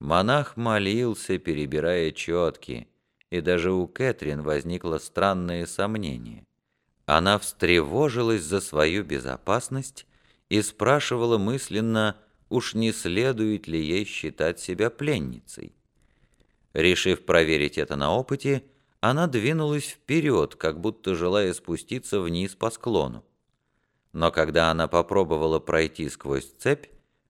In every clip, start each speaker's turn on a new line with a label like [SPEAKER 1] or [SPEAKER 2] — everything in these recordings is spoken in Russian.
[SPEAKER 1] Монах молился, перебирая четки, и даже у Кэтрин возникло странное сомнение. Она встревожилась за свою безопасность и спрашивала мысленно, уж не следует ли ей считать себя пленницей. Решив проверить это на опыте, она двинулась вперед, как будто желая спуститься вниз по склону. Но когда она попробовала пройти сквозь цепь,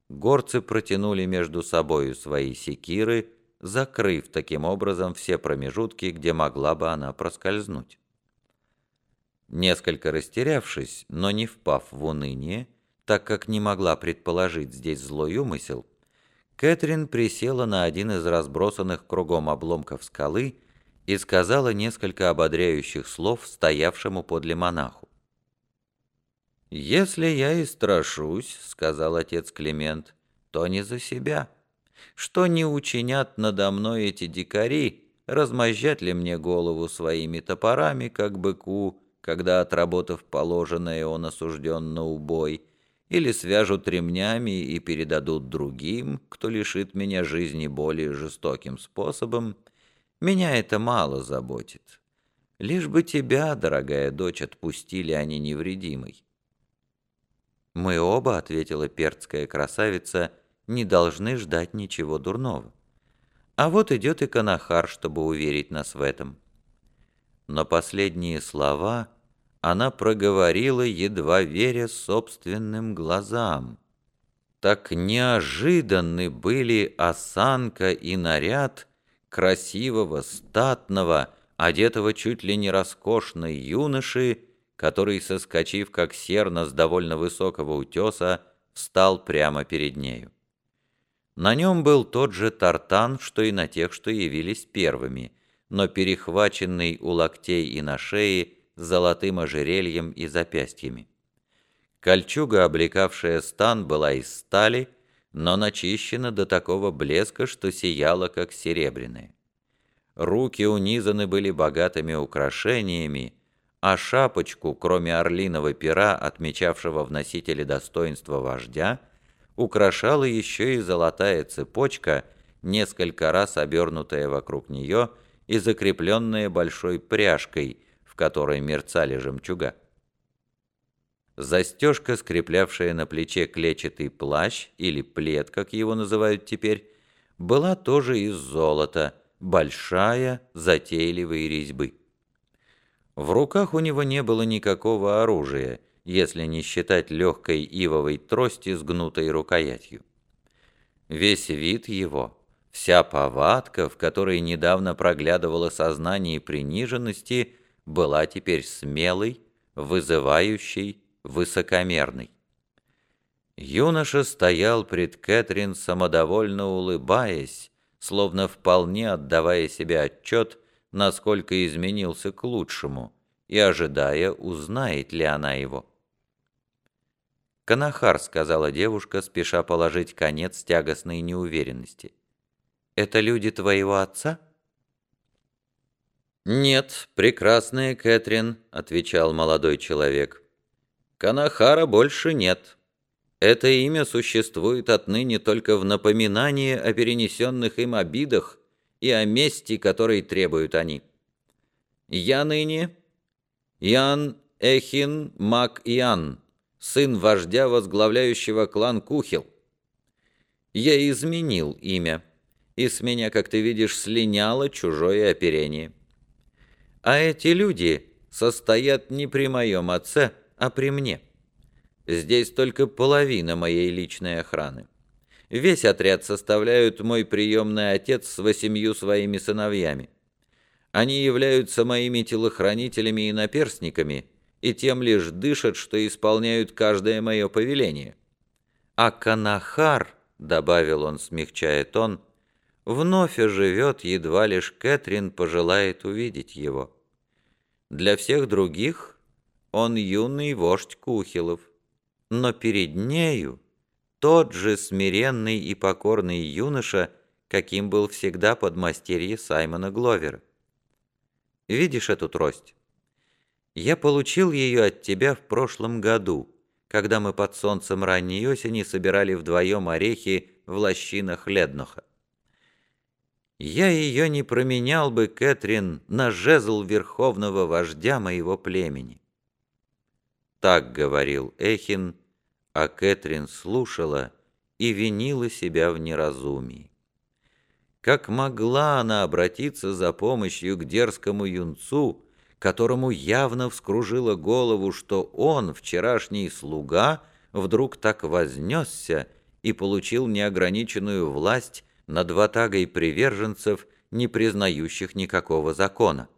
[SPEAKER 1] горцы протянули между собою свои секиры, закрыв таким образом все промежутки, где могла бы она проскользнуть. Несколько растерявшись, но не впав в уныние, так как не могла предположить здесь злой умысел, Кэтрин присела на один из разбросанных кругом обломков скалы и сказала несколько ободряющих слов стоявшему подле монаху. «Если я и страшусь, — сказал отец Климент, — то не за себя. Что не учинят надо мной эти дикари, размозжат ли мне голову своими топорами, как быку, когда, отработав положенное, он осужден на убой, или свяжут ремнями и передадут другим, кто лишит меня жизни более жестоким способом, меня это мало заботит. Лишь бы тебя, дорогая дочь, отпустили они невредимой. «Мы оба», — ответила перцкая красавица, — «не должны ждать ничего дурного. А вот идет и Канахар, чтобы уверить нас в этом». Но последние слова она проговорила, едва веря собственным глазам. Так неожиданны были осанка и наряд красивого, статного, одетого чуть ли не роскошной юноши, который, соскочив как серна с довольно высокого утеса, встал прямо перед нею. На нем был тот же тартан, что и на тех, что явились первыми, но перехваченный у локтей и на шее золотым ожерельем и запястьями. Кольчуга, облекавшая стан, была из стали, но начищена до такого блеска, что сияла, как серебряная. Руки унизаны были богатыми украшениями, а шапочку, кроме орлиного пера, отмечавшего в носителе достоинства вождя, украшала еще и золотая цепочка, несколько раз обернутая вокруг нее и закрепленная большой пряжкой – которой мерцали жемчуга. Застежка, скреплявшая на плече клетчатый плащ, или плед, как его называют теперь, была тоже из золота, большая, затейливой резьбы. В руках у него не было никакого оружия, если не считать легкой ивовой трости с гнутой рукоятью. Весь вид его, вся повадка, в которой недавно проглядывало сознание приниженности, была теперь смелой, вызывающей, высокомерной. Юноша стоял пред Кэтрин, самодовольно улыбаясь, словно вполне отдавая себе отчет, насколько изменился к лучшему, и ожидая, узнает ли она его. «Канахар», — сказала девушка, спеша положить конец тягостной неуверенности. «Это люди твоего отца?» «Нет, прекрасная Кэтрин», — отвечал молодой человек. «Канахара больше нет. Это имя существует отныне только в напоминании о перенесенных им обидах и о мести, которой требуют они. Я ныне Ян Эхин Мак Ян, сын вождя, возглавляющего клан Кухил. Я изменил имя, и с меня, как ты видишь, слиняло чужое оперение». А эти люди состоят не при моем отце, а при мне. Здесь только половина моей личной охраны. Весь отряд составляют мой приемный отец с восемью своими сыновьями. Они являются моими телохранителями и наперстниками, и тем лишь дышат, что исполняют каждое мое повеление. А Канахар, — добавил он, смягчая тон, — вновь оживет, едва лишь Кэтрин пожелает увидеть его. Для всех других он юный вождь Кухилов, но перед нею тот же смиренный и покорный юноша, каким был всегда подмастерье Саймона Гловера. Видишь эту трость? Я получил ее от тебя в прошлом году, когда мы под солнцем ранней осени собирали вдвоем орехи в лощинах Ледноха. Я ее не променял бы, Кэтрин, на жезл верховного вождя моего племени. Так говорил Эхин, а Кэтрин слушала и винила себя в неразумии. Как могла она обратиться за помощью к дерзкому юнцу, которому явно вскружило голову, что он, вчерашний слуга, вдруг так вознесся и получил неограниченную власть над ватагой приверженцев, не признающих никакого закона.